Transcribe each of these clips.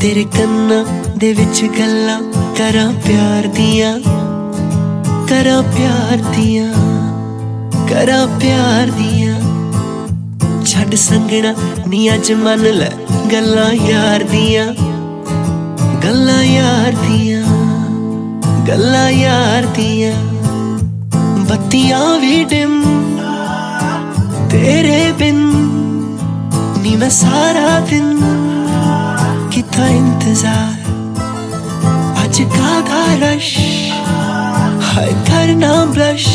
ਤੇਰੇ ਕੰਨਾਂ ਦੇ ਵਿੱਚ ਗੱਲਾਂ ਕਰਾਂ ਪਿਆਰ ਦੀਆਂ, ਕਰਾਂ ਪਿਆਰ ਦੀਆਂ, ਕਰਾਂ ਪਿਆਰ ਦੀਆਂ। ਛੱਡ ਸੰਗਣਾ ਨੀ ਅੱਜ ਮੰਨ ਲੈ ਗੱਲਾਂ ਯਾਰ ਦੀਆਂ, ਗੱਲਾਂ ਯਾਰ ਦੀਆਂ, ਗੱਲਾਂ ਯਾਰ ਦੀਆਂ। ਬੱਤੀਆਂ ਵੀ ਡਿਮ ਤੇਰੇ ਬਿਨ, ਨੀ ਮੈਂ ਸਾਰਾ ਦਿਨ ਕੀਤਾ ਇੰਤਜ਼ਾਰ ਅੱਜ ਕਾਦਾ ਰਸ਼ ਹਾਏ ਕਰਨਾ ਬਲਸ਼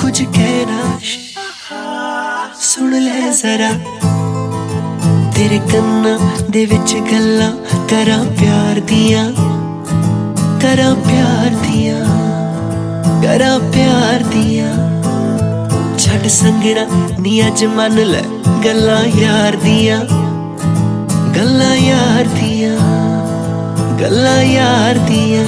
ਕੁਝ ਕਹਿਣਾ ਸੁਣ ਲੈ ਜ਼ਰਾ ਤੇਰੇ ਕੰਨਾਂ ਦੇ ਵਿੱਚ ਗੱਲਾਂ ਕਰਾਂ ਪਿਆਰ ਦੀਆਂ ਕਰਾਂ ਪਿਆਰ ਦੀਆਂ ਕਰਾਂ ਪਿਆਰ ਦੀਆਂ ਛੱਡ ਸੰਗਣਾ ਨੀ ਅੱਜ ਮੰਨ ਲੈ ਗੱਲਾਂ ਯਾਰ ਦੀਆਂ ਗੱਲਾਂ ਯਾਰ ਦੀਆਂ ਗੱਲਾਂ ਯਾਰ ਦੀਆਂ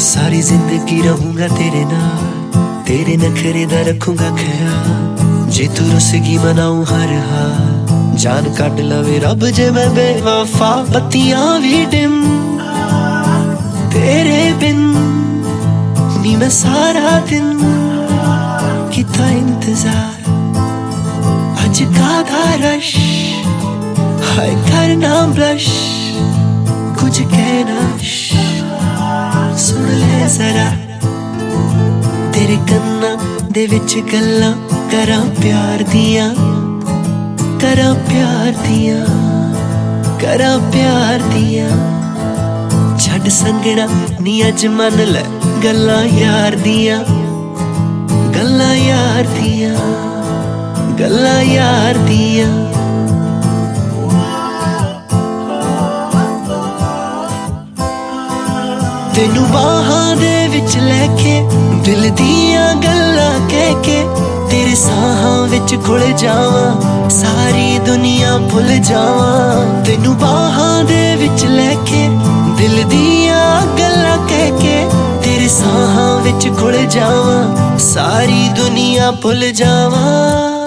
ਸਾਰੀ ਜ਼ਿੰਦਗੀ ਰਹੂੰਗਾ ਤੇਰੇ ਨਾਲ ਤੇਰੇ ਨਖਰੇ ਦਾ ਰੱਖੂੰਗਾ ਖਿਆਲ ਜੇ ਤੂੰ ਰੁੱਸ ਗਈ ਮਨਾਉ ਹਰ ਹਾਲ ਜਾਨ ਕੱਢ ਲਵੇ ਰੱਬ ਜੇ ਮੈਂ ਬੇਵਫਾ ਬੱਤੀਆਂ ਵੀ ਡਿਮ ਤੇਰੇ ਬਿਨ ਨੀ ਮੈਂ ਸਾਰਾ ਦਿਨ ਕੀਤਾ ਇੰਤਜ਼ਾਰ ਅੱਜ ਕਾਦਾ ਰਸ਼ ਹਾਏ ਕਰਨਾ ਬਲਸ਼, ਕੁਝ ਕਹਿਣਾ ਸੁਣ ਲੈ ਜ਼ਰਾ, ਤੇਰੇ ਕੰਨਾਂ ਦੇ ਵਿੱਚ ਗੱਲਾਂ ਕਰਾਂ ਪਿਆਰ ਦੀਆਂ, ਕਰਾਂ ਪਿਆਰ ਦੀਆਂ, ਕਰਾਂ ਪਿਆਰ ਦੀਆਂ। ਛੱਡ ਸੰਗਣਾ ਨੀ ਅੱਜ ਮੰਨ ਲੈ ਗੱਲਾਂ ਯਾਰ ਦੀਆਂ, ਗੱਲਾਂ ਯਾਰ ਦੀਆਂ, ਗੱਲਾਂ ਯਾਰ ਦੀਆਂ। ਤੈਨੂੰ ਬਾਹਾਂ ਦੇ ਵਿੱਚ ਲੈ ਕੇ, ਦਿਲ ਦੀਆਂ ਗੱਲਾਂ ਕਹਿ ਕੇ, ਤੇਰੇ ਸਾਹਾਂ ਵਿੱਚ ਘੁਲ ਜਾਵਾਂ, ਸਾਰੀ ਦੁਨੀਆ ਭੁੱਲ ਜਾਵਾਂ। ਤੈਨੂੰ ਬਾਹਾਂ ਦੇ ਵਿੱਚ ਲੈ ਕੇ, ਦਿਲ ਦੀਆਂ ਗੱਲਾਂ ਕਹਿ ਕੇ, ਤੇਰੇ ਸਾਹਾਂ ਵਿੱਚ ਘੁਲ ਜਾਵਾਂ, ਸਾਰੀ ਦੁਨੀਆ ਭੁੱਲ ਜਾਵਾਂ।